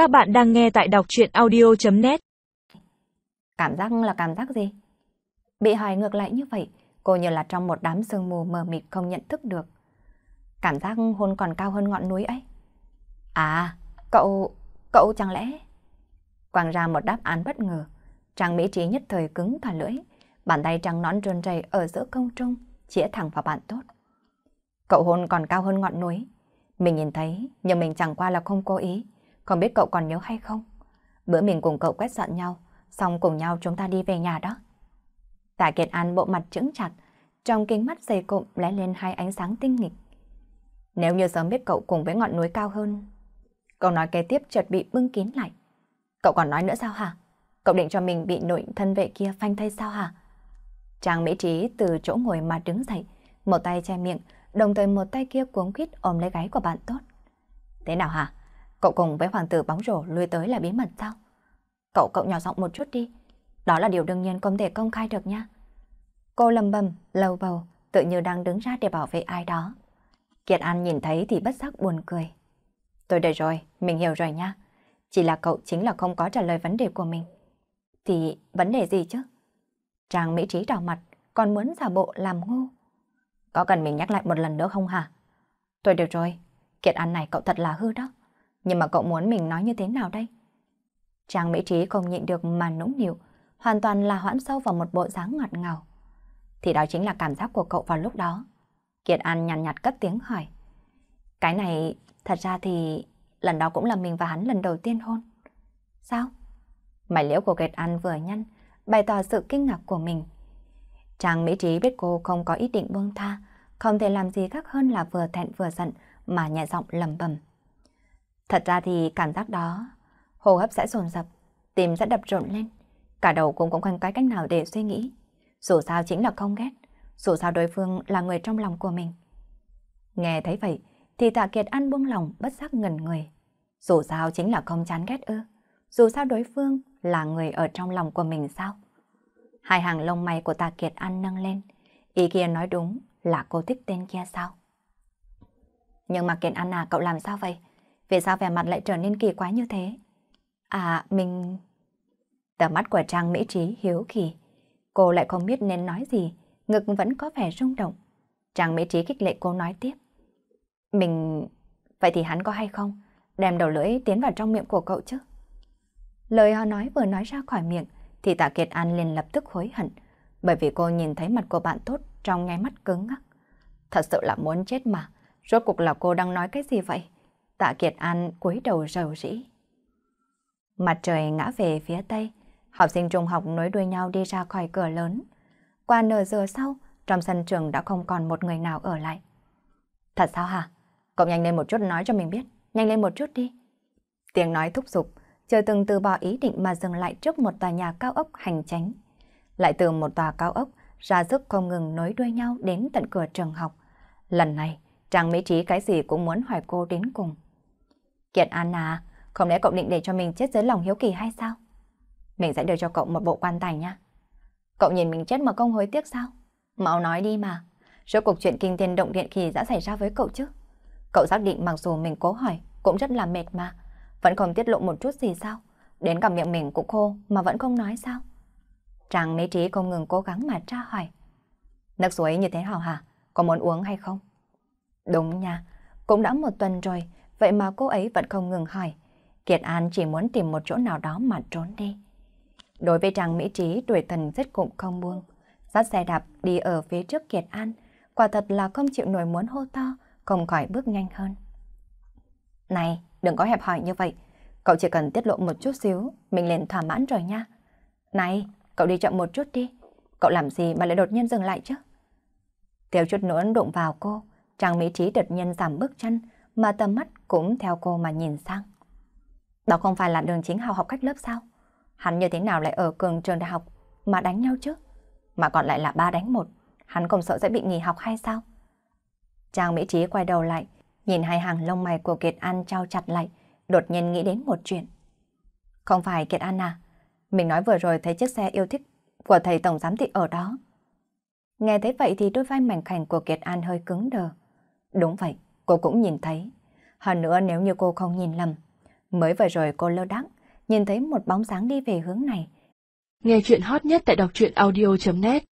Các bạn đang nghe tại đọc chuyện audio.net Cảm giác là cảm giác gì? Bị hỏi ngược lại như vậy, cô như là trong một đám sương mù mờ mịt không nhận thức được. Cảm giác hôn còn cao hơn ngọn núi ấy. À, cậu... cậu chẳng lẽ... Quang ra một đáp án bất ngờ. Trang Mỹ Trí nhất thời cứng cả lưỡi, bàn tay trắng nón trơn trầy ở giữa công trung, chĩa thẳng vào bạn tốt. Cậu hôn còn cao hơn ngọn núi. Mình nhìn thấy, nhưng mình chẳng qua là không cố ý. Không biết cậu còn nhớ hay không? Bữa mình cùng cậu quét dọn nhau, xong cùng nhau chúng ta đi về nhà đó. Tạ Kiệt An bộ mặt trứng chặt, trong kính mắt dày cụm lóe lên hai ánh sáng tinh nghịch. Nếu như sớm biết cậu cùng với ngọn núi cao hơn... Câu nói kế tiếp chợt bị bưng kín lại. Cậu còn nói nữa sao hả? Cậu định cho mình bị nội thân vệ kia phanh thay sao hả? Trang Mỹ Trí từ chỗ ngồi mà đứng dậy, một tay che miệng, đồng thời một tay kia cuống quýt ôm lấy gáy của bạn tốt. Thế nào hả? Cậu cùng với hoàng tử bóng rổ lui tới là bí mật sao? Cậu cậu nhỏ giọng một chút đi. Đó là điều đương nhiên không thể công khai được nha. Cô lầm bầm, lâu bầu, tự như đang đứng ra để bảo vệ ai đó. Kiệt An nhìn thấy thì bất giác buồn cười. Tôi đợi rồi, mình hiểu rồi nha. Chỉ là cậu chính là không có trả lời vấn đề của mình. Thì vấn đề gì chứ? Trang Mỹ Trí đỏ mặt, còn muốn giả bộ làm ngu. Có cần mình nhắc lại một lần nữa không hả? Tôi được rồi, Kiệt An này cậu thật là hư đó. Nhưng mà cậu muốn mình nói như thế nào đây? Trang Mỹ Trí không nhịn được mà nũng nịu, hoàn toàn là hoãn sâu vào một bộ dáng ngọt ngào. Thì đó chính là cảm giác của cậu vào lúc đó. Kiệt An nhàn nhạt, nhạt cất tiếng hỏi. Cái này, thật ra thì lần đó cũng là mình và hắn lần đầu tiên hôn. Sao? Mày liễu của Kiệt An vừa nhăn, bày tỏ sự kinh ngạc của mình. Trang Mỹ Trí biết cô không có ý định buông tha, không thể làm gì khác hơn là vừa thẹn vừa giận mà nhẹ giọng lầm bầm. Thật ra thì cảm giác đó, hô hấp sẽ dồn dập, tim sẽ đập rộn lên, cả đầu cũng cũng không có cách nào để suy nghĩ. Dù sao chính là không ghét, dù sao đối phương là người trong lòng của mình. Nghe thấy vậy, thì tạ kiệt ăn buông lòng bất giác ngẩn người. Dù sao chính là không chán ghét ư, dù sao đối phương là người ở trong lòng của mình sao? Hai hàng lông mày của tạ kiệt ăn nâng lên, ý kia nói đúng là cô thích tên kia sao? Nhưng mà Kiệt An à, cậu làm sao vậy? Vì sao vẻ mặt lại trở nên kỳ quái như thế? À, mình... Tờ mắt của Trang Mỹ Trí hiếu kỳ. Cô lại không biết nên nói gì, ngực vẫn có vẻ rung động. Trang Mỹ Trí kích lệ cô nói tiếp. Mình... Vậy thì hắn có hay không? Đem đầu lưỡi tiến vào trong miệng của cậu chứ? Lời họ nói vừa nói ra khỏi miệng, thì tạ Kiệt An liền lập tức hối hận, bởi vì cô nhìn thấy mặt của bạn tốt trong ngay mắt cứng ngắc. Thật sự là muốn chết mà, rốt cuộc là cô đang nói cái gì vậy? Tạ Kiệt An cúi đầu rầu rĩ. Mặt trời ngã về phía tây, học sinh trung học nối đuôi nhau đi ra khỏi cửa lớn. Qua nửa giờ sau, trong sân trường đã không còn một người nào ở lại. Thật sao hả? Cậu nhanh lên một chút nói cho mình biết, nhanh lên một chút đi. Tiếng nói thúc giục, chưa từng từ bỏ ý định mà dừng lại trước một tòa nhà cao ốc hành tránh. Lại từ một tòa cao ốc, ra sức không ngừng nối đuôi nhau đến tận cửa trường học. Lần này, chàng Mỹ Trí cái gì cũng muốn hỏi cô đến cùng. Kiệt An à, không lẽ cậu định để cho mình chết dưới lòng hiếu kỳ hay sao? Mình sẽ đưa cho cậu một bộ quan tài nha. Cậu nhìn mình chết mà không hối tiếc sao? Mau nói đi mà. Rốt cuộc chuyện kinh thiên động điện kỳ đã xảy ra với cậu chứ? Cậu xác định mặc dù mình cố hỏi, cũng rất là mệt mà. Vẫn không tiết lộ một chút gì sao? Đến cả miệng mình cũng khô mà vẫn không nói sao? Trang mấy Trí không ngừng cố gắng mà tra hỏi. Nước suối như thế nào hả? Có muốn uống hay không? Đúng nha, cũng đã một tuần rồi, vậy mà cô ấy vẫn không ngừng hỏi. Kiệt An chỉ muốn tìm một chỗ nào đó mà trốn đi. Đối với Trang Mỹ Trí, đuổi thần rất cũng không buông. Dắt xe đạp đi ở phía trước Kiệt An, quả thật là không chịu nổi muốn hô to, không khỏi bước nhanh hơn. Này, đừng có hẹp hỏi như vậy. Cậu chỉ cần tiết lộ một chút xíu, mình liền thỏa mãn rồi nha. Này, cậu đi chậm một chút đi. Cậu làm gì mà lại đột nhiên dừng lại chứ? Tiêu chút nữa đụng vào cô, Trang Mỹ Trí đột nhiên giảm bước chân, mà tầm mắt cũng theo cô mà nhìn sang. Đó không phải là đường chính học học cách lớp sao? Hắn như thế nào lại ở cường trường đại học mà đánh nhau chứ? Mà còn lại là ba đánh một, hắn không sợ sẽ bị nghỉ học hay sao? Trang Mỹ Trí quay đầu lại, nhìn hai hàng lông mày của Kiệt An trao chặt lại, đột nhiên nghĩ đến một chuyện. Không phải Kiệt An à, mình nói vừa rồi thấy chiếc xe yêu thích của thầy Tổng Giám thị ở đó. Nghe thấy vậy thì đôi vai mảnh khảnh của Kiệt An hơi cứng đờ. Đúng vậy, cô cũng nhìn thấy. Hơn nữa nếu như cô không nhìn lầm, Mới vừa rồi cô lơ đắng, nhìn thấy một bóng dáng đi về hướng này. Nghe chuyện hot nhất tại đọc truyện audio.net